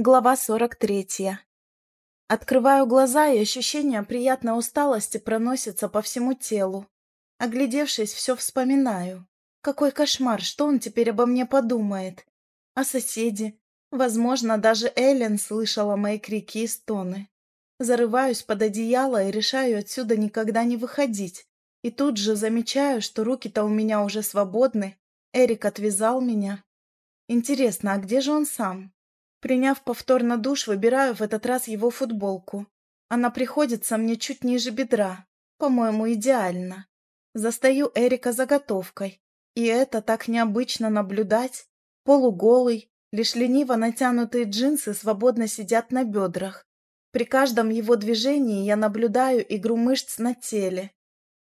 Глава 43. Открываю глаза, и ощущение приятной усталости проносится по всему телу. Оглядевшись, все вспоминаю. Какой кошмар, что он теперь обо мне подумает? А соседи? Возможно, даже Эллен слышала мои крики и стоны. Зарываюсь под одеяло и решаю отсюда никогда не выходить. И тут же замечаю, что руки-то у меня уже свободны. Эрик отвязал меня. Интересно, а где же он сам? Приняв повторно душ, выбираю в этот раз его футболку. Она приходится мне чуть ниже бедра. По-моему, идеально. Застаю Эрика заготовкой. И это так необычно наблюдать. Полуголый, лишь лениво натянутые джинсы свободно сидят на бедрах. При каждом его движении я наблюдаю игру мышц на теле.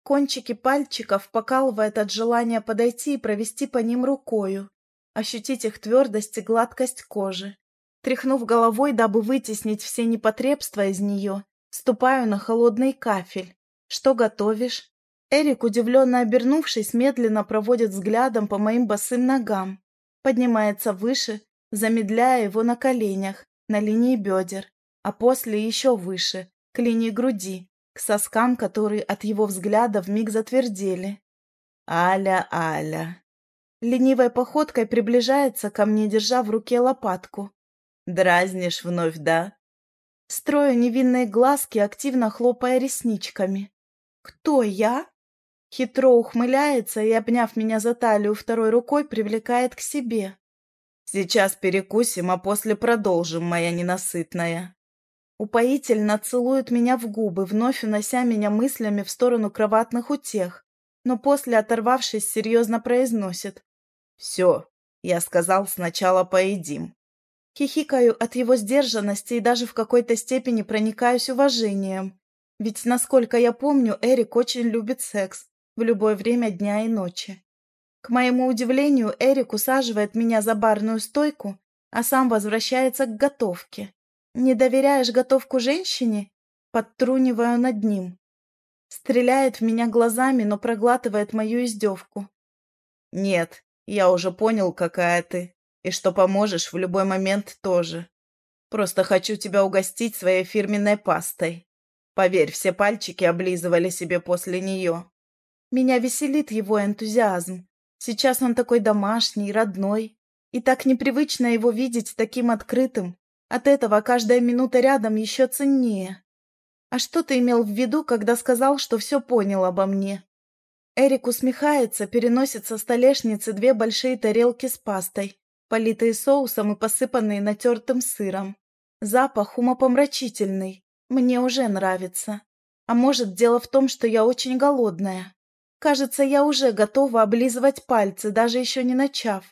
Кончики пальчиков покалывает от желания подойти и провести по ним рукою, ощутить их твердость и гладкость кожи. Тряхнув головой, дабы вытеснить все непотребства из нее, ступаю на холодный кафель. «Что готовишь?» Эрик, удивленно обернувшись, медленно проводит взглядом по моим босым ногам. Поднимается выше, замедляя его на коленях, на линии бедер, а после еще выше, к линии груди, к соскам, которые от его взгляда вмиг затвердели. «Аля, Аля!» Ленивой походкой приближается ко мне, держа в руке лопатку. Дразнишь вновь, да? Строю невинные глазки, активно хлопая ресничками. Кто я? Хитро ухмыляется и, обняв меня за талию второй рукой, привлекает к себе. Сейчас перекусим, а после продолжим, моя ненасытная. Упоительно целует меня в губы, вновь унося меня мыслями в сторону кроватных утех, но после, оторвавшись, серьезно произносит. «Все, я сказал, сначала поедим». Хихикаю от его сдержанности и даже в какой-то степени проникаюсь уважением. Ведь, насколько я помню, Эрик очень любит секс в любое время дня и ночи. К моему удивлению, Эрик усаживает меня за барную стойку, а сам возвращается к готовке. «Не доверяешь готовку женщине?» Подтруниваю над ним. Стреляет в меня глазами, но проглатывает мою издевку. «Нет, я уже понял, какая ты и что поможешь в любой момент тоже. Просто хочу тебя угостить своей фирменной пастой. Поверь, все пальчики облизывали себе после нее. Меня веселит его энтузиазм. Сейчас он такой домашний, родной. И так непривычно его видеть таким открытым. От этого каждая минута рядом еще ценнее. А что ты имел в виду, когда сказал, что все понял обо мне? Эрик усмехается, переносит со столешницы две большие тарелки с пастой политые соусом и посыпанные натертым сыром. Запах умопомрачительный. Мне уже нравится. А может, дело в том, что я очень голодная. Кажется, я уже готова облизывать пальцы, даже еще не начав.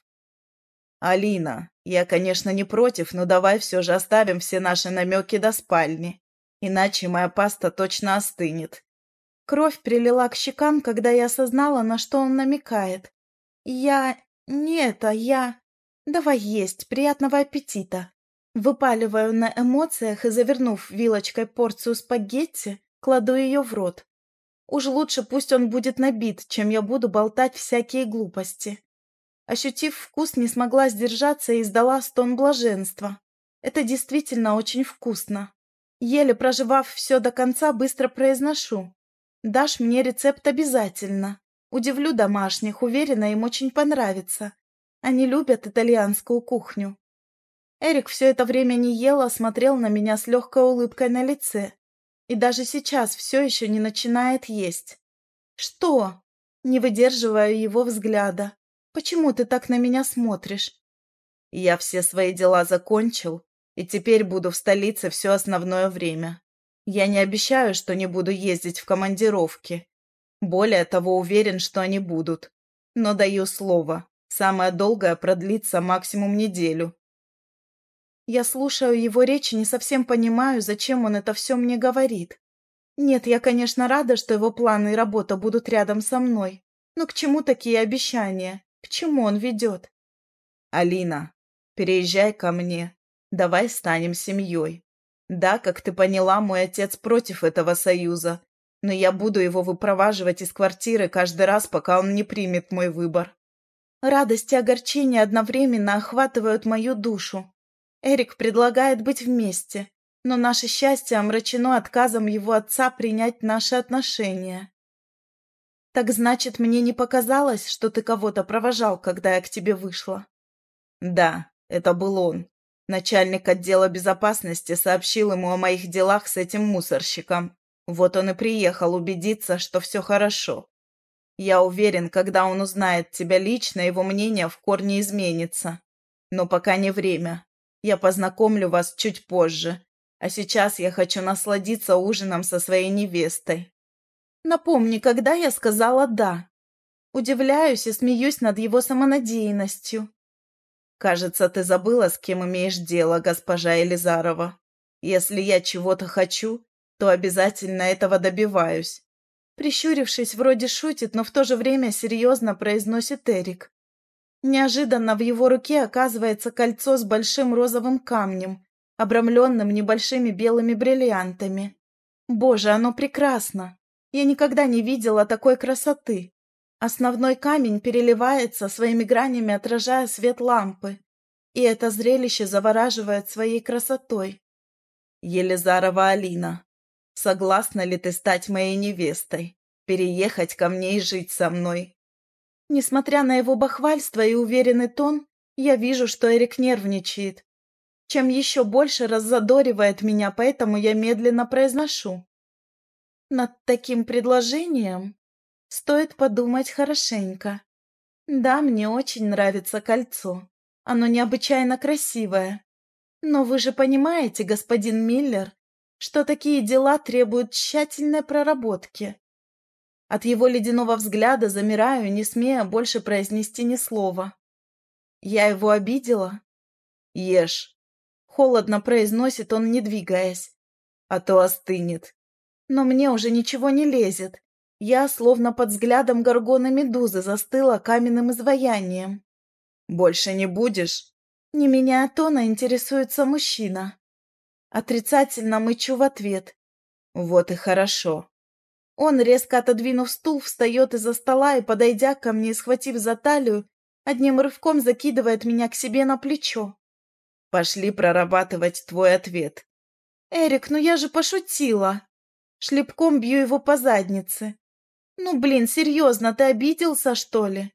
«Алина, я, конечно, не против, но давай все же оставим все наши намеки до спальни. Иначе моя паста точно остынет». Кровь прилила к щекам, когда я осознала, на что он намекает. «Я... не это, я...» «Давай есть, приятного аппетита!» Выпаливаю на эмоциях и, завернув вилочкой порцию спагетти, кладу ее в рот. Уж лучше пусть он будет набит, чем я буду болтать всякие глупости. Ощутив вкус, не смогла сдержаться и издала стон блаженства. Это действительно очень вкусно. Еле проживав все до конца, быстро произношу. Дашь мне рецепт обязательно. Удивлю домашних, уверена, им очень понравится. Они любят итальянскую кухню. Эрик все это время не ел, а смотрел на меня с легкой улыбкой на лице. И даже сейчас все еще не начинает есть. «Что?» Не выдерживаю его взгляда. «Почему ты так на меня смотришь?» «Я все свои дела закончил, и теперь буду в столице все основное время. Я не обещаю, что не буду ездить в командировки. Более того, уверен, что они будут. Но даю слово, Самое долгое продлится максимум неделю. Я слушаю его речь и не совсем понимаю, зачем он это все мне говорит. Нет, я, конечно, рада, что его планы и работа будут рядом со мной. Но к чему такие обещания? К чему он ведет? Алина, переезжай ко мне. Давай станем семьей. Да, как ты поняла, мой отец против этого союза, но я буду его выпроваживать из квартиры каждый раз, пока он не примет мой выбор. Радость и огорчение одновременно охватывают мою душу. Эрик предлагает быть вместе, но наше счастье омрачено отказом его отца принять наши отношения. Так значит, мне не показалось, что ты кого-то провожал, когда я к тебе вышла? Да, это был он. Начальник отдела безопасности сообщил ему о моих делах с этим мусорщиком. Вот он и приехал убедиться, что все хорошо. Я уверен, когда он узнает тебя лично, его мнение в корне изменится. Но пока не время. Я познакомлю вас чуть позже. А сейчас я хочу насладиться ужином со своей невестой. Напомни, когда я сказала «да». Удивляюсь и смеюсь над его самонадеянностью. Кажется, ты забыла, с кем имеешь дело, госпожа Елизарова. Если я чего-то хочу, то обязательно этого добиваюсь. Прищурившись, вроде шутит, но в то же время серьезно произносит Эрик. Неожиданно в его руке оказывается кольцо с большим розовым камнем, обрамленным небольшими белыми бриллиантами. Боже, оно прекрасно! Я никогда не видела такой красоты. Основной камень переливается своими гранями, отражая свет лампы. И это зрелище завораживает своей красотой. Елизарова Алина, согласна ли ты стать моей невестой, переехать ко мне и жить со мной? Несмотря на его бахвальство и уверенный тон, я вижу, что Эрик нервничает. Чем еще больше раззадоривает меня, поэтому я медленно произношу. Над таким предложением Стоит подумать хорошенько. Да, мне очень нравится кольцо. Оно необычайно красивое. Но вы же понимаете, господин Миллер, что такие дела требуют тщательной проработки. От его ледяного взгляда замираю, не смея больше произнести ни слова. Я его обидела? Ешь. Холодно произносит он, не двигаясь. А то остынет. Но мне уже ничего не лезет. Я, словно под взглядом горгона Медузы, застыла каменным изваянием. «Больше не будешь?» Не меняя тона, интересуется мужчина. Отрицательно мычу в ответ. «Вот и хорошо». Он, резко отодвинув стул, встает из-за стола и, подойдя ко мне и схватив за талию, одним рывком закидывает меня к себе на плечо. «Пошли прорабатывать твой ответ». «Эрик, ну я же пошутила!» Шлепком бью его по заднице. «Ну, блин, серьезно, ты обиделся, что ли?»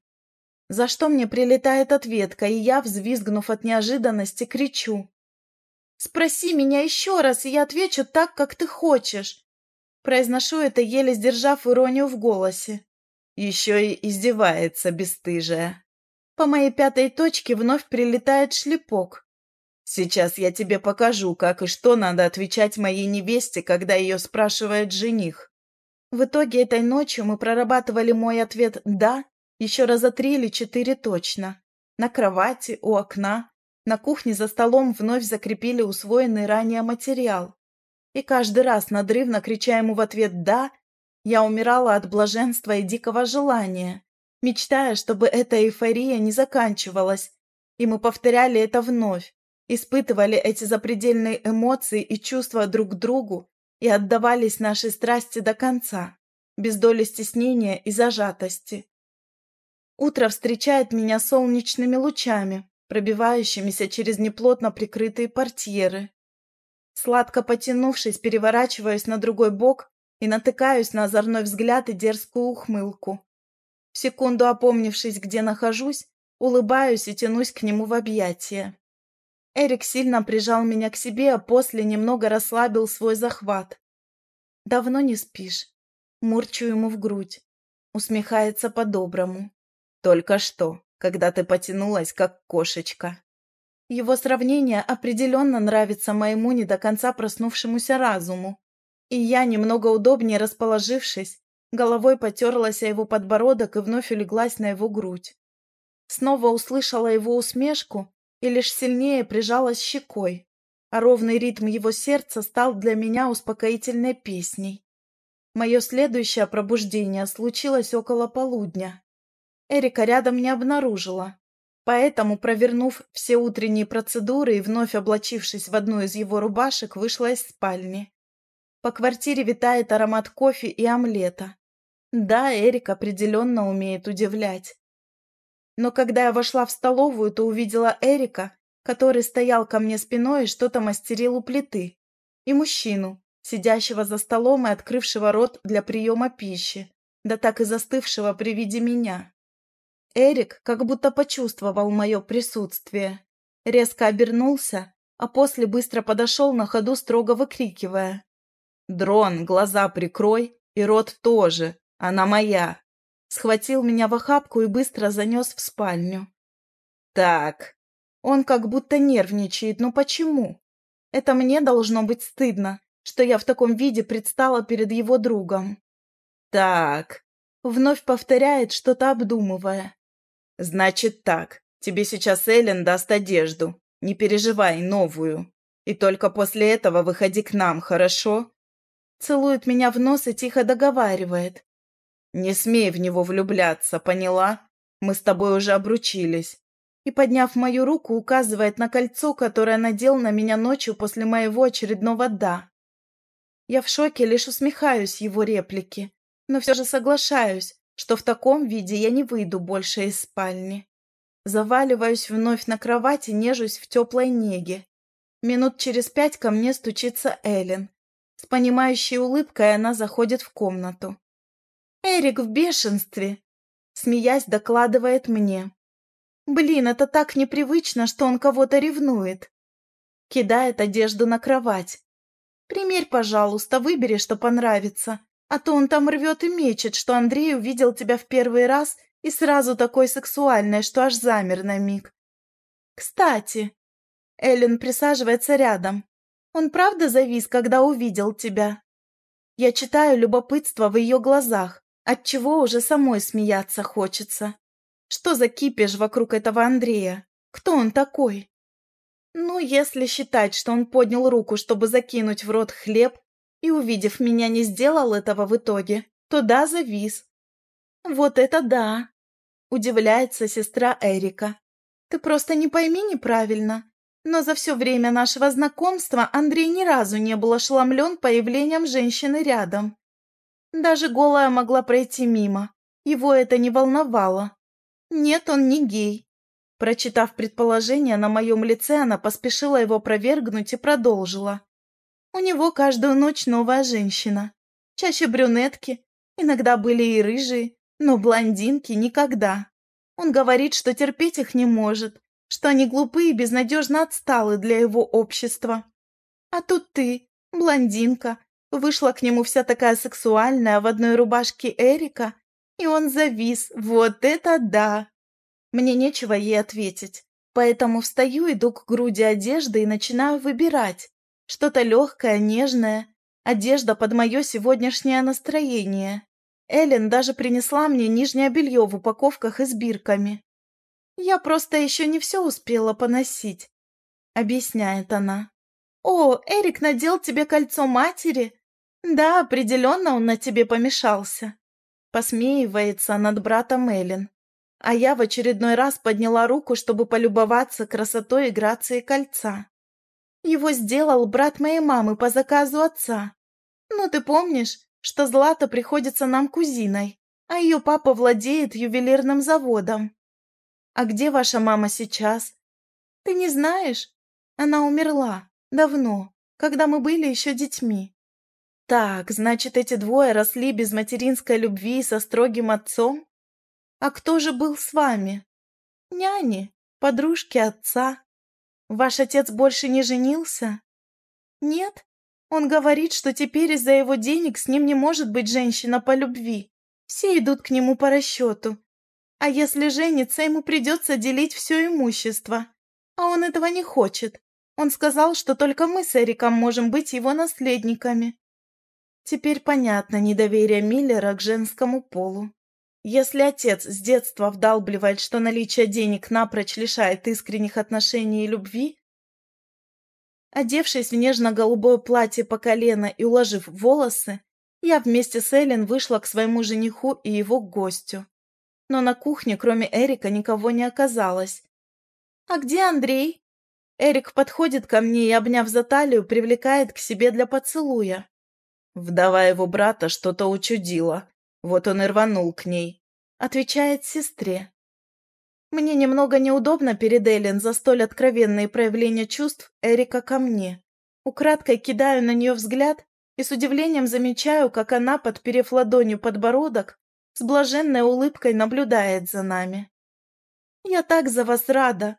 За что мне прилетает ответка, и я, взвизгнув от неожиданности, кричу. «Спроси меня еще раз, и я отвечу так, как ты хочешь». Произношу это, еле сдержав иронию в голосе. Еще и издевается, бесстыжая. По моей пятой точке вновь прилетает шлепок. Сейчас я тебе покажу, как и что надо отвечать моей невесте, когда ее спрашивает жених. В итоге этой ночью мы прорабатывали мой ответ «да» еще раза три или четыре точно. На кровати, у окна, на кухне за столом вновь закрепили усвоенный ранее материал. И каждый раз, надрывно крича ему в ответ «да», я умирала от блаженства и дикого желания, мечтая, чтобы эта эйфория не заканчивалась, и мы повторяли это вновь, испытывали эти запредельные эмоции и чувства друг к другу и отдавались нашей страсти до конца, без доли стеснения и зажатости. Утро встречает меня солнечными лучами, пробивающимися через неплотно прикрытые портьеры. Сладко потянувшись, переворачиваюсь на другой бок и натыкаюсь на озорной взгляд и дерзкую ухмылку. В секунду опомнившись, где нахожусь, улыбаюсь и тянусь к нему в объятия. Эрик сильно прижал меня к себе, а после немного расслабил свой захват. «Давно не спишь?» Мурчу ему в грудь. Усмехается по-доброму. «Только что, когда ты потянулась, как кошечка». Его сравнение определенно нравится моему не до конца проснувшемуся разуму. И я, немного удобнее расположившись, головой потерлась о его подбородок и вновь улеглась на его грудь. Снова услышала его усмешку и лишь сильнее прижалась щекой, а ровный ритм его сердца стал для меня успокоительной песней. Мое следующее пробуждение случилось около полудня. Эрика рядом не обнаружила, поэтому, провернув все утренние процедуры и вновь облачившись в одну из его рубашек, вышла из спальни. По квартире витает аромат кофе и омлета. Да, Эрик определенно умеет удивлять. Но когда я вошла в столовую, то увидела Эрика, который стоял ко мне спиной и что-то мастерил у плиты, и мужчину, сидящего за столом и открывшего рот для приема пищи, да так и застывшего при виде меня. Эрик как будто почувствовал мое присутствие, резко обернулся, а после быстро подошел на ходу, строго выкрикивая. «Дрон, глаза прикрой, и рот тоже, она моя!» Схватил меня в охапку и быстро занес в спальню. «Так...» Он как будто нервничает, но почему? Это мне должно быть стыдно, что я в таком виде предстала перед его другом. «Так...» Вновь повторяет, что-то обдумывая. «Значит так, тебе сейчас Эллен даст одежду. Не переживай, новую. И только после этого выходи к нам, хорошо?» Целует меня в нос и тихо договаривает. «Не смей в него влюбляться, поняла? Мы с тобой уже обручились». И, подняв мою руку, указывает на кольцо, которое надел на меня ночью после моего очередного «да». Я в шоке, лишь усмехаюсь его реплике, но все же соглашаюсь, что в таком виде я не выйду больше из спальни. Заваливаюсь вновь на кровати, нежусь в теплой неге. Минут через пять ко мне стучится Эллен. С понимающей улыбкой она заходит в комнату. «Эрик в бешенстве!» Смеясь, докладывает мне. «Блин, это так непривычно, что он кого-то ревнует!» Кидает одежду на кровать. «Примерь, пожалуйста, выбери, что понравится, а то он там рвет и мечет, что Андрей увидел тебя в первый раз и сразу такой сексуальной, что аж замер на миг. Кстати, Эллен присаживается рядом. Он правда завис, когда увидел тебя? Я читаю любопытство в ее глазах, от чего уже самой смеяться хочется. Что за кипиш вокруг этого Андрея? Кто он такой? Ну, если считать, что он поднял руку, чтобы закинуть в рот хлеб, и, увидев меня, не сделал этого в итоге, то да, завис. Вот это да! Удивляется сестра Эрика. Ты просто не пойми неправильно, но за все время нашего знакомства Андрей ни разу не был ошеломлен появлением женщины рядом. Даже голая могла пройти мимо. Его это не волновало. Нет, он не гей. Прочитав предположение на моем лице, она поспешила его опровергнуть и продолжила. У него каждую ночь новая женщина. Чаще брюнетки, иногда были и рыжие, но блондинки никогда. Он говорит, что терпеть их не может, что они глупые и безнадежно отсталы для его общества. А тут ты, блондинка, вышла к нему вся такая сексуальная в одной рубашке Эрика, и он завис. Вот это да! Мне нечего ей ответить, поэтому встаю, иду к груди одежды и начинаю выбирать. Что-то легкое, нежное, одежда под мое сегодняшнее настроение. Эллен даже принесла мне нижнее белье в упаковках и с бирками. «Я просто еще не все успела поносить», — объясняет она. «О, Эрик надел тебе кольцо матери? Да, определенно он на тебе помешался». Посмеивается над братом Эллен. А я в очередной раз подняла руку, чтобы полюбоваться красотой и грацией кольца. Его сделал брат моей мамы по заказу отца. Ну, ты помнишь, что Злата приходится нам кузиной, а ее папа владеет ювелирным заводом. А где ваша мама сейчас? Ты не знаешь? Она умерла. Давно, когда мы были еще детьми. Так, значит, эти двое росли без материнской любви и со строгим отцом? А кто же был с вами? Няни, подружки отца. Ваш отец больше не женился? Нет? Он говорит, что теперь из-за его денег с ним не может быть женщина по любви. Все идут к нему по расчету. А если женится, ему придется делить все имущество. А он этого не хочет. Он сказал, что только мы с Эриком можем быть его наследниками. Теперь понятно недоверие Миллера к женскому полу. Если отец с детства вдалбливает, что наличие денег напрочь лишает искренних отношений и любви, Одевшись в нежно-голубое платье по колено и уложив волосы, я вместе с Эллен вышла к своему жениху и его гостю. Но на кухне, кроме Эрика, никого не оказалось. «А где Андрей?» Эрик подходит ко мне и, обняв за талию, привлекает к себе для поцелуя. Вдова его брата что-то учудила, вот он и рванул к ней, отвечает сестре. Мне немного неудобно перед Эллен за столь откровенные проявления чувств Эрика ко мне. Украдкой кидаю на нее взгляд и с удивлением замечаю, как она, подперев ладонью подбородок, с блаженной улыбкой наблюдает за нами. «Я так за вас рада!»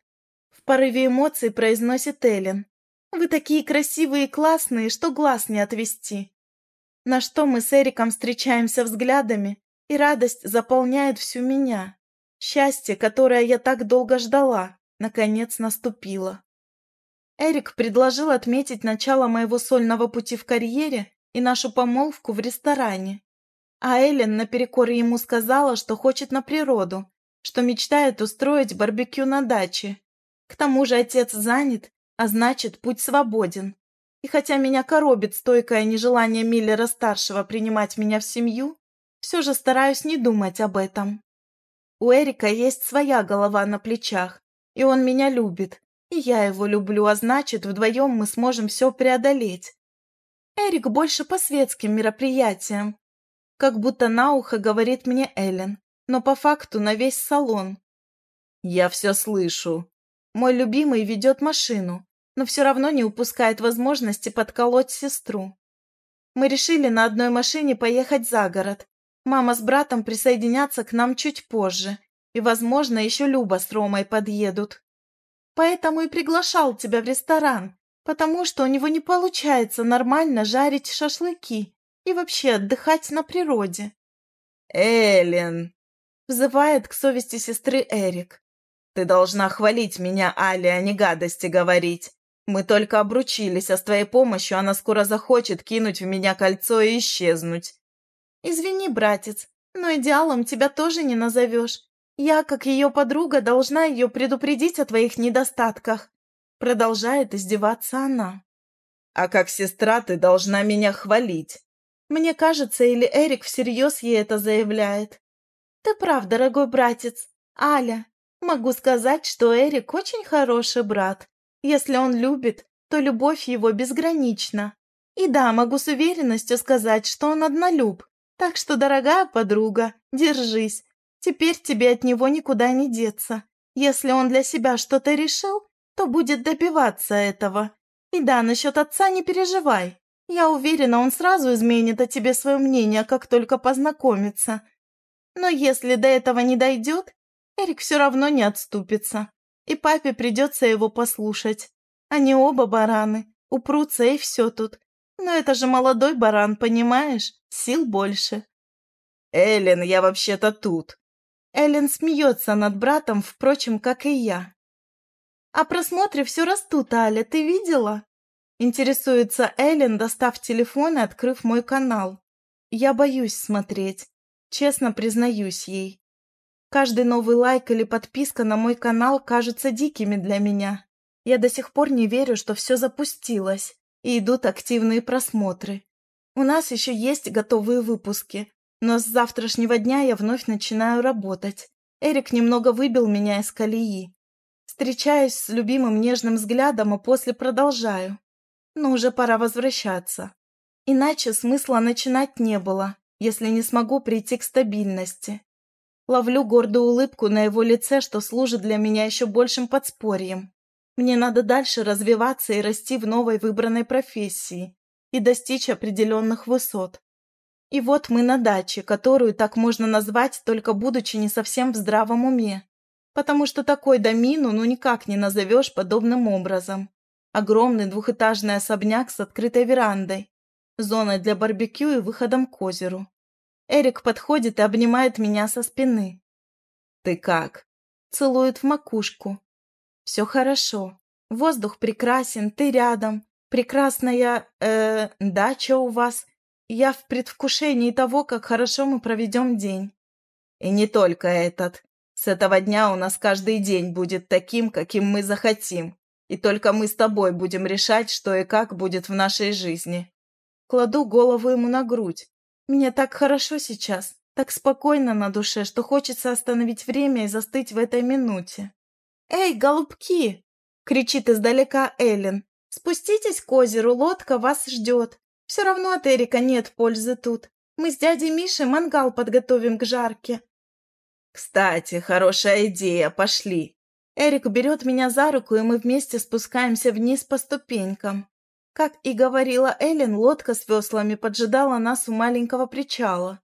В порыве эмоций произносит Эллен. «Вы такие красивые и классные, что глаз не отвести!» На что мы с Эриком встречаемся взглядами, и радость заполняет всю меня. Счастье, которое я так долго ждала, наконец наступило. Эрик предложил отметить начало моего сольного пути в карьере и нашу помолвку в ресторане. А Эллен наперекор ему сказала, что хочет на природу, что мечтает устроить барбекю на даче. К тому же отец занят, а значит, путь свободен. И хотя меня коробит стойкое нежелание Миллера-старшего принимать меня в семью, все же стараюсь не думать об этом. У Эрика есть своя голова на плечах, и он меня любит, и я его люблю, а значит, вдвоем мы сможем все преодолеть. Эрик больше по светским мероприятиям. Как будто на ухо говорит мне Эллен, но по факту на весь салон. Я все слышу. Мой любимый ведет машину, но все равно не упускает возможности подколоть сестру. Мы решили на одной машине поехать за город. Мама с братом присоединятся к нам чуть позже, и, возможно, еще Люба с Ромой подъедут. Поэтому и приглашал тебя в ресторан, потому что у него не получается нормально жарить шашлыки и вообще отдыхать на природе. «Эллен!» — взывает к совести сестры Эрик. «Ты должна хвалить меня, Али, а не гадости говорить. Мы только обручились, а с твоей помощью она скоро захочет кинуть в меня кольцо и исчезнуть». «Извини, братец, но идеалом тебя тоже не назовешь. Я, как ее подруга, должна ее предупредить о твоих недостатках. Продолжает издеваться она. А как сестра ты должна меня хвалить. Мне кажется, или Эрик всерьез ей это заявляет. Ты прав, дорогой братец. Аля, могу сказать, что Эрик очень хороший брат. Если он любит, то любовь его безгранична. И да, могу с уверенностью сказать, что он однолюб. Так что, дорогая подруга, держись. Теперь тебе от него никуда не деться. Если он для себя что-то решил, то будет добиваться этого. И да, насчет отца не переживай. Я уверена, он сразу изменит о тебе свое мнение, как только познакомится. Но если до этого не дойдет, Эрик все равно не отступится. И папе придется его послушать. Они оба бараны, упрутся и все тут. Но это же молодой баран, понимаешь? Сил больше. «Эллен, я вообще-то тут», Эллен смеется над братом, впрочем, как и я. «А просмотры все растут, Аля, ты видела?» Интересуется Эллен, достав телефон и открыв мой канал. Я боюсь смотреть, честно признаюсь ей. Каждый новый лайк или подписка на мой канал кажутся дикими для меня. Я до сих пор не верю, что все запустилось, и идут активные просмотры. У нас еще есть готовые выпуски, но с завтрашнего дня я вновь начинаю работать. Эрик немного выбил меня из колеи. Встречаюсь с любимым нежным взглядом, а после продолжаю. Но уже пора возвращаться. Иначе смысла начинать не было, если не смогу прийти к стабильности. Ловлю гордую улыбку на его лице, что служит для меня еще большим подспорьем. Мне надо дальше развиваться и расти в новой выбранной профессии и достичь определенных высот. И вот мы на даче, которую так можно назвать, только будучи не совсем в здравом уме. Потому что такой домину ну никак не назовешь подобным образом. Огромный двухэтажный особняк с открытой верандой, зоной для барбекю и выходом к озеру. Эрик подходит и обнимает меня со спины. «Ты как?» Целует в макушку. «Все хорошо. Воздух прекрасен, ты рядом. Прекрасная, э, дача у вас. Я в предвкушении того, как хорошо мы проведем день. И не только этот. С этого дня у нас каждый день будет таким, каким мы захотим. И только мы с тобой будем решать, что и как будет в нашей жизни. Кладу голову ему на грудь. Мне так хорошо сейчас, так спокойно на душе, что хочется остановить время и застыть в этой минуте. «Эй, голубки!» — кричит издалека Эллен. «Спуститесь к озеру, лодка вас ждет. Все равно от Эрика нет пользы тут. Мы с дядей Мишей мангал подготовим к жарке. Кстати, хорошая идея, пошли. Эрик берет меня за руку, и мы вместе спускаемся вниз по ступенькам. Как и говорила Эллен, лодка с веслами поджидала нас у маленького причала.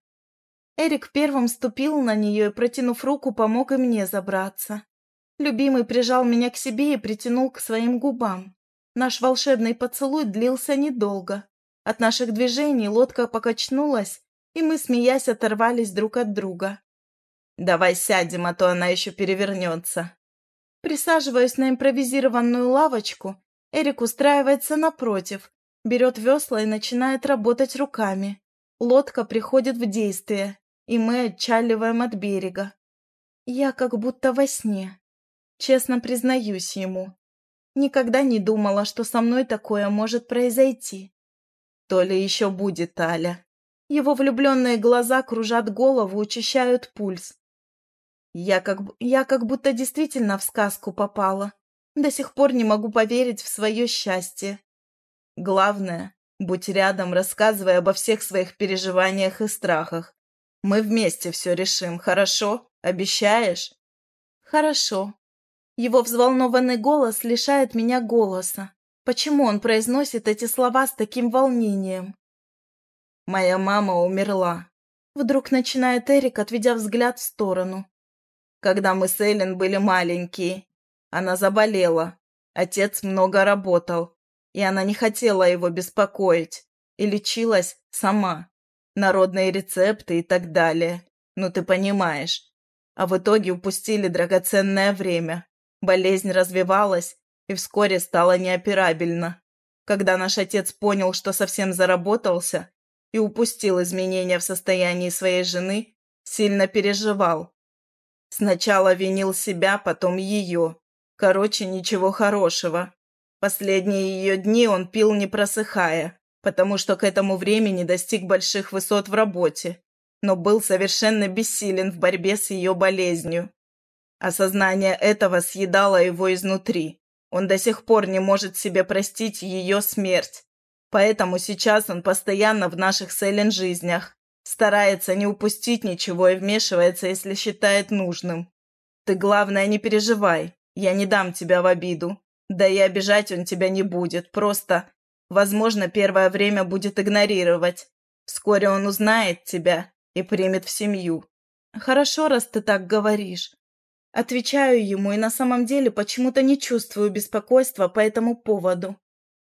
Эрик первым ступил на нее и, протянув руку, помог и мне забраться. Любимый прижал меня к себе и притянул к своим губам. Наш волшебный поцелуй длился недолго. От наших движений лодка покачнулась, и мы, смеясь, оторвались друг от друга. «Давай сядем, а то она еще перевернется». Присаживаясь на импровизированную лавочку, Эрик устраивается напротив, берет весла и начинает работать руками. Лодка приходит в действие, и мы отчаливаем от берега. Я как будто во сне. Честно признаюсь ему. Никогда не думала, что со мной такое может произойти. То ли еще будет, Аля. Его влюбленные глаза кружат голову, учащают пульс. Я как, я как будто действительно в сказку попала. До сих пор не могу поверить в свое счастье. Главное, будь рядом, рассказывай обо всех своих переживаниях и страхах. Мы вместе все решим, хорошо? Обещаешь? Хорошо. Его взволнованный голос лишает меня голоса. Почему он произносит эти слова с таким волнением? Моя мама умерла. Вдруг начинает Эрик, отведя взгляд в сторону. Когда мы с Эллен были маленькие, она заболела. Отец много работал, и она не хотела его беспокоить, и лечилась сама. Народные рецепты и так далее. Ну, ты понимаешь. А в итоге упустили драгоценное время. Болезнь развивалась и вскоре стала неоперабельна. Когда наш отец понял, что совсем заработался и упустил изменения в состоянии своей жены, сильно переживал. Сначала винил себя, потом ее. Короче, ничего хорошего. Последние ее дни он пил не просыхая, потому что к этому времени достиг больших высот в работе, но был совершенно бессилен в борьбе с ее болезнью. Осознание этого съедало его изнутри. Он до сих пор не может себе простить ее смерть. Поэтому сейчас он постоянно в наших с Эллен жизнях. Старается не упустить ничего и вмешивается, если считает нужным. Ты, главное, не переживай. Я не дам тебя в обиду. Да и обижать он тебя не будет. Просто, возможно, первое время будет игнорировать. Вскоре он узнает тебя и примет в семью. Хорошо, раз ты так говоришь. Отвечаю ему и на самом деле почему-то не чувствую беспокойства по этому поводу.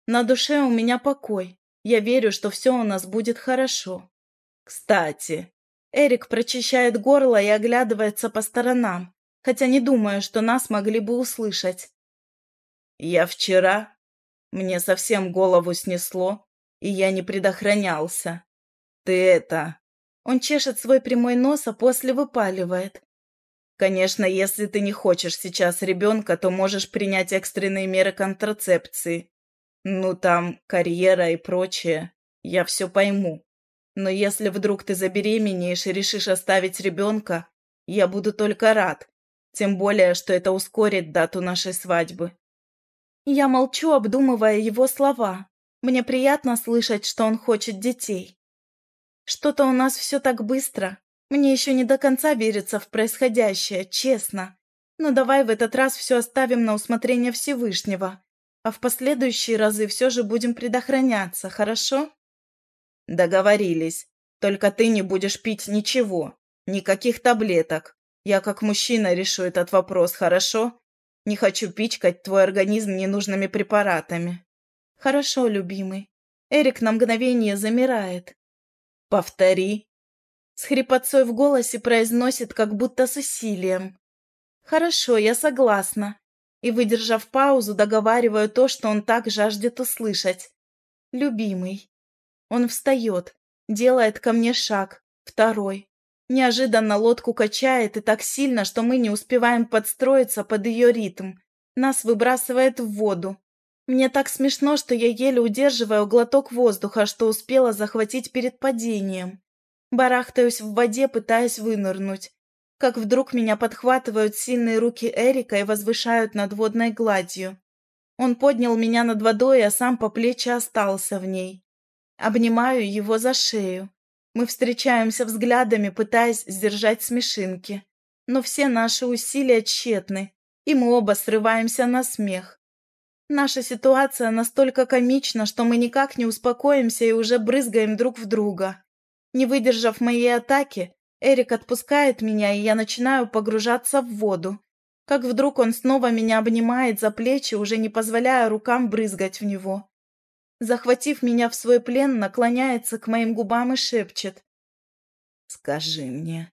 На душе у меня покой. Я верю, что все у нас будет хорошо. Кстати, Эрик прочищает горло и оглядывается по сторонам хотя не думаю, что нас могли бы услышать. Я вчера... Мне совсем голову снесло, и я не предохранялся. Ты это... Он чешет свой прямой нос, а после выпаливает. Конечно, если ты не хочешь сейчас ребенка, то можешь принять экстренные меры контрацепции. Ну, там, карьера и прочее. Я все пойму. Но если вдруг ты забеременеешь и решишь оставить ребенка, я буду только рад. Тем более, что это ускорит дату нашей свадьбы. Я молчу, обдумывая его слова. Мне приятно слышать, что он хочет детей. Что-то у нас все так быстро. Мне еще не до конца верится в происходящее, честно. Но давай в этот раз все оставим на усмотрение Всевышнего, а в последующие разы все же будем предохраняться, хорошо? Договорились. Только ты не будешь пить ничего, никаких таблеток. Я как мужчина решу этот вопрос, хорошо? Не хочу пичкать твой организм ненужными препаратами. Хорошо, любимый. Эрик на мгновение замирает. Повтори. С хрипотцой в голосе произносит, как будто с усилием. Хорошо, я согласна. И, выдержав паузу, договариваю то, что он так жаждет услышать. Любимый. Он встает, делает ко мне шаг, второй. Неожиданно лодку качает и так сильно, что мы не успеваем подстроиться под ее ритм. Нас выбрасывает в воду. Мне так смешно, что я еле удерживаю глоток воздуха, что успела захватить перед падением. Барахтаюсь в воде, пытаясь вынырнуть. Как вдруг меня подхватывают сильные руки Эрика и возвышают над водной гладью. Он поднял меня над водой, а сам по плечи остался в ней. Обнимаю его за шею. Мы встречаемся взглядами, пытаясь сдержать смешинки. Но все наши усилия тщетны, и мы оба срываемся на смех. Наша ситуация настолько комична, что мы никак не успокоимся и уже брызгаем друг в друга. Не выдержав моей атаки, Эрик отпускает меня, и я начинаю погружаться в воду. Как вдруг он снова меня обнимает за плечи, уже не позволяя рукам брызгать в него. Захватив меня в свой плен, наклоняется к моим губам и шепчет. «Скажи мне».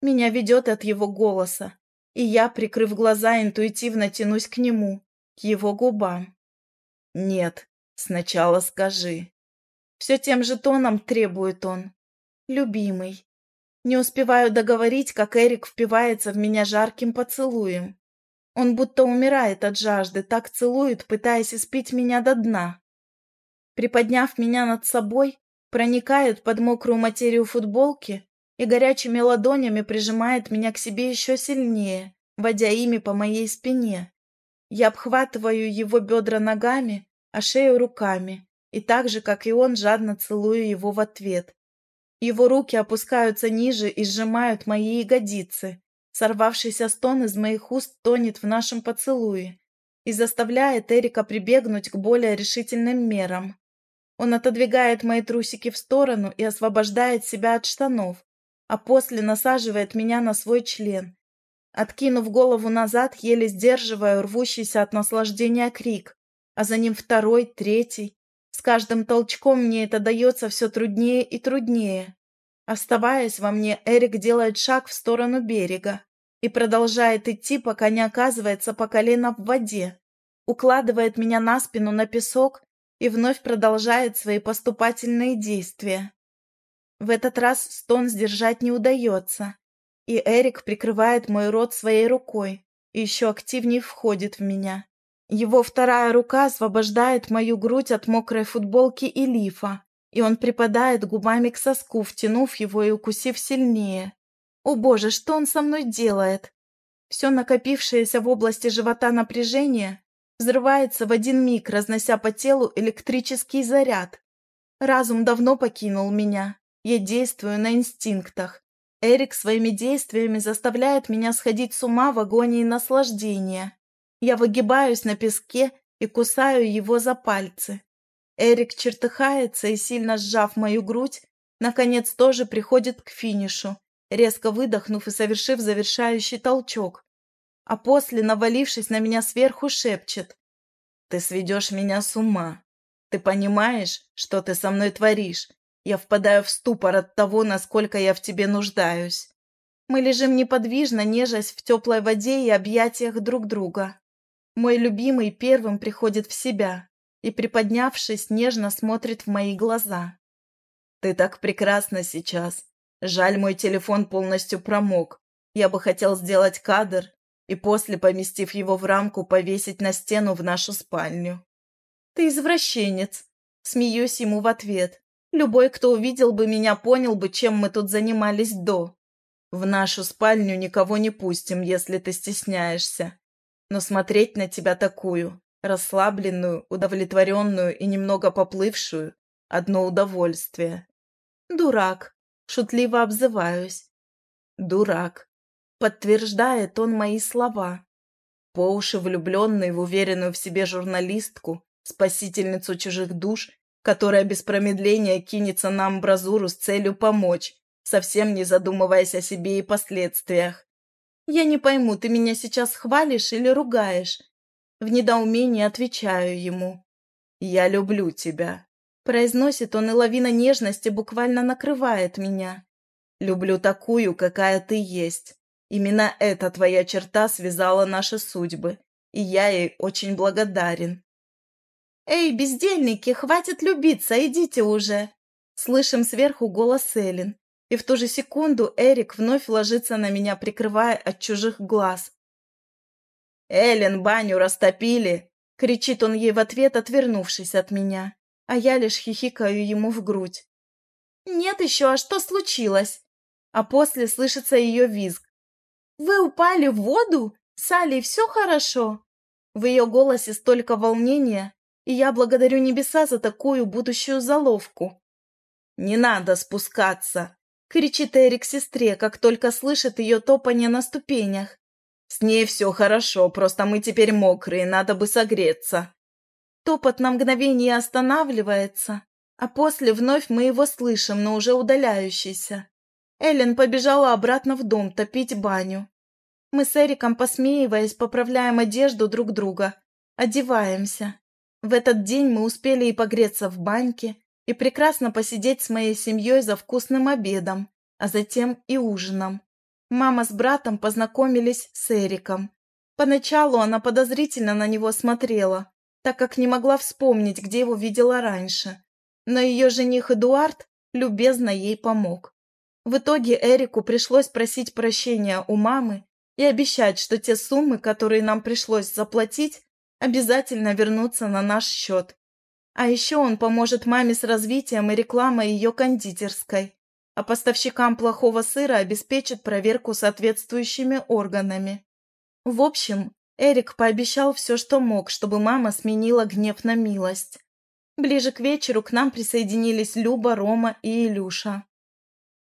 Меня ведет от его голоса, и я, прикрыв глаза, интуитивно тянусь к нему к его губам. «Нет, сначала скажи». Все тем же тоном требует он. «Любимый». Не успеваю договорить, как Эрик впивается в меня жарким поцелуем. Он будто умирает от жажды, так целует, пытаясь испить меня до дна. Приподняв меня над собой, проникает под мокрую материю футболки и горячими ладонями прижимает меня к себе еще сильнее, водя ими по моей спине. Я обхватываю его бедра ногами, а шею руками, и так же, как и он, жадно целую его в ответ. Его руки опускаются ниже и сжимают мои ягодицы. Сорвавшийся стон из моих уст тонет в нашем поцелуе и заставляет Эрика прибегнуть к более решительным мерам. Он отодвигает мои трусики в сторону и освобождает себя от штанов, а после насаживает меня на свой член, Откинув голову назад, еле сдерживая рвущийся от наслаждения крик, а за ним второй, третий. С каждым толчком мне это дается все труднее и труднее. Оставаясь во мне, Эрик делает шаг в сторону берега и продолжает идти, пока не оказывается по колено в воде, укладывает меня на спину на песок и вновь продолжает свои поступательные действия. В этот раз стон сдержать не удается, и Эрик прикрывает мой рот своей рукой и еще активнее входит в меня. Его вторая рука освобождает мою грудь от мокрой футболки и лифа, и он припадает губами к соску, втянув его и укусив сильнее. О боже, что он со мной делает? Все накопившееся в области живота напряжение взрывается в один миг, разнося по телу электрический заряд. Разум давно покинул меня. Я действую на инстинктах. Эрик своими действиями заставляет меня сходить с ума в агонии наслаждения. Я выгибаюсь на песке и кусаю его за пальцы. Эрик чертыхается и, сильно сжав мою грудь, наконец тоже приходит к финишу, резко выдохнув и совершив завершающий толчок. А после, навалившись на меня сверху, шепчет. «Ты сведешь меня с ума. Ты понимаешь, что ты со мной творишь? Я впадаю в ступор от того, насколько я в тебе нуждаюсь. Мы лежим неподвижно, нежась в теплой воде и объятиях друг друга. Мой любимый первым приходит в себя и, приподнявшись, нежно смотрит в мои глаза. «Ты так прекрасна сейчас. Жаль, мой телефон полностью промок. Я бы хотел сделать кадр и после, поместив его в рамку, повесить на стену в нашу спальню». «Ты извращенец!» Смеюсь ему в ответ. Любой, кто увидел бы меня, понял бы, чем мы тут занимались до. В нашу спальню никого не пустим, если ты стесняешься. Но смотреть на тебя такую, расслабленную, удовлетворенную и немного поплывшую, одно удовольствие. Дурак. Шутливо обзываюсь. Дурак. Подтверждает он мои слова. По уши влюбленный в уверенную в себе журналистку, спасительницу чужих душ которая без промедления кинется на амбразуру с целью помочь, совсем не задумываясь о себе и последствиях. «Я не пойму, ты меня сейчас хвалишь или ругаешь?» В недоумении отвечаю ему. «Я люблю тебя», — произносит он, и лавина нежности буквально накрывает меня. «Люблю такую, какая ты есть. Именно эта твоя черта связала наши судьбы, и я ей очень благодарен. «Эй, бездельники, хватит любиться, идите уже!» Слышим сверху голос Эллен, и в ту же секунду Эрик вновь ложится на меня, прикрывая от чужих глаз. «Эллен, баню растопили!» — кричит он ей в ответ, отвернувшись от меня, а я лишь хихикаю ему в грудь. «Нет еще, а что случилось?» А после слышится ее визг. «Вы упали в воду? Салли, все хорошо?» В ее голосе столько волнения, и я благодарю небеса за такую будущую заловку. «Не надо спускаться!» — кричит Эрик сестре, как только слышит ее топание на ступенях. С ней все хорошо, просто мы теперь мокрые, надо бы согреться. Топот на мгновение останавливается, а после вновь мы его слышим, но уже удаляющийся. Эллен побежала обратно в дом топить баню. Мы с Эриком, посмеиваясь, поправляем одежду друг друга, одеваемся. В этот день мы успели и погреться в баньке, и прекрасно посидеть с моей семьей за вкусным обедом, а затем и ужином. Мама с братом познакомились с Эриком. Поначалу она подозрительно на него смотрела, так как не могла вспомнить, где его видела раньше. Но ее жених Эдуард любезно ей помог. В итоге Эрику пришлось просить прощения у мамы и обещать, что те суммы, которые нам пришлось заплатить, обязательно вернутся на наш счет. А еще он поможет маме с развитием и рекламой ее кондитерской, а поставщикам плохого сыра обеспечит проверку соответствующими органами. В общем, Эрик пообещал все, что мог, чтобы мама сменила гнев на милость. Ближе к вечеру к нам присоединились Люба, Рома и Илюша.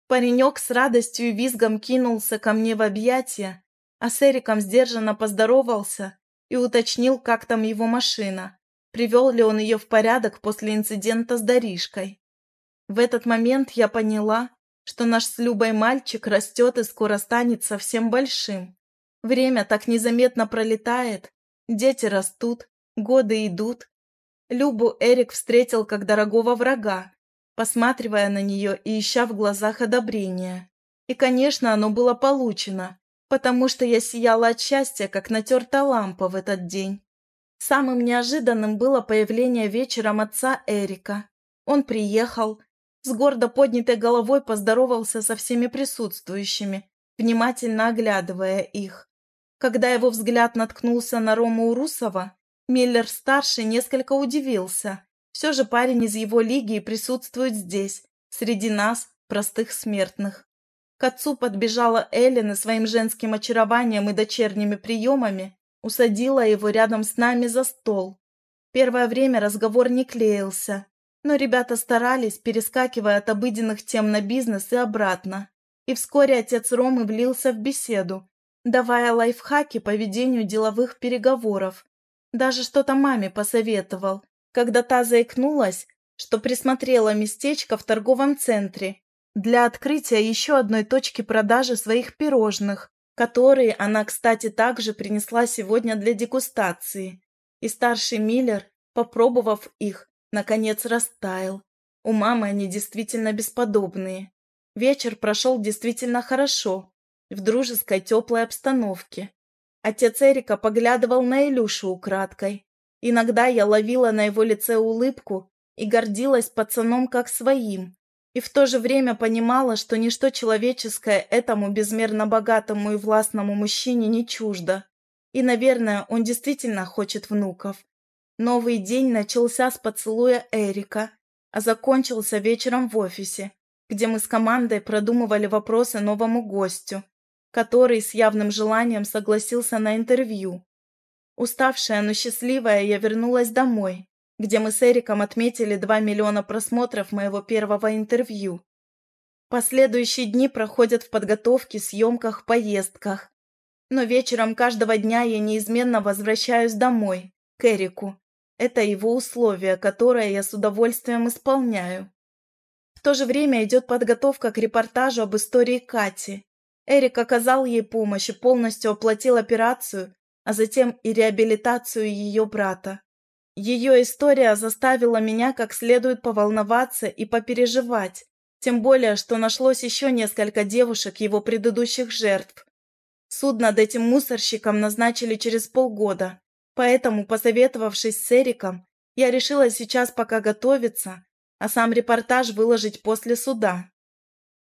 Паренек с радостью и визгом кинулся ко мне в объятия, а с Эриком сдержанно поздоровался и уточнил, как там его машина, привел ли он ее в порядок после инцидента с Даришкой. В этот момент я поняла, что наш с Любой мальчик растет и скоро станет совсем большим. Время так незаметно пролетает, дети растут, годы идут. Любу Эрик встретил как дорогого врага, посматривая на нее и ища в глазах одобрения. И, конечно, оно было получено, потому что я сияла от счастья, как натертая лампа в этот день. Самым неожиданным было появление вечером отца Эрика. Он приехал, с гордо поднятой головой поздоровался со всеми присутствующими, внимательно оглядывая их. Когда его взгляд наткнулся на Рому Урусова, Миллер-старший несколько удивился. Все же парень из его лиги присутствует здесь, среди нас, простых смертных. К отцу подбежала Эллен и своим женским очарованием и дочерними приемами усадила его рядом с нами за стол. Первое время разговор не клеился, но ребята старались, перескакивая от обыденных тем на бизнес и обратно. И вскоре отец Ромы влился в беседу, давая лайфхаки по ведению деловых переговоров. Даже что-то маме посоветовал, когда та заикнулась, что присмотрела местечко в торговом центре для открытия еще одной точки продажи своих пирожных, которые она, кстати, также принесла сегодня для дегустации. И старший Миллер, попробовав их, наконец растаял. У мамы они действительно бесподобные. Вечер прошел действительно хорошо, в дружеской теплой обстановке. Отец Эрика поглядывал на Илюшу украдкой. Иногда я ловила на его лице улыбку и гордилась пацаном как своим, и в то же время понимала, что ничто человеческое этому безмерно богатому и властному мужчине не чуждо. И, наверное, он действительно хочет внуков. Новый день начался с поцелуя Эрика, а закончился вечером в офисе, где мы с командой продумывали вопросы новому гостю, который с явным желанием согласился на интервью. Уставшая, но счастливая, я вернулась домой, где мы с Эриком отметили 2 миллиона просмотров моего первого интервью. Последующие дни проходят в подготовке, съемках, поездках. Но вечером каждого дня я неизменно возвращаюсь домой, к Эрику, это его условие, которое я с удовольствием исполняю. В то же время идет подготовка к репортажу об истории Кати. Эрик оказал ей помощь и полностью оплатил операцию, а затем и реабилитацию ее брата. Ее история заставила меня как следует поволноваться и попереживать, тем более, что нашлось еще несколько девушек его предыдущих жертв. Суд над этим мусорщиком назначили через полгода, Поэтому, посоветовавшись с Эриком, я решила сейчас пока готовиться, а сам репортаж выложить после суда.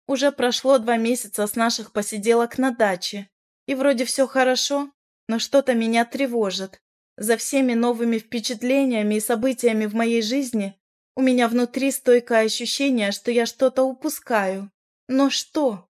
Уже прошло два месяца с наших посиделок на даче, и вроде все хорошо, но что-то меня тревожит. За всеми новыми впечатлениями и событиями в моей жизни у меня внутри стойкое ощущение, что я что-то упускаю. Но что?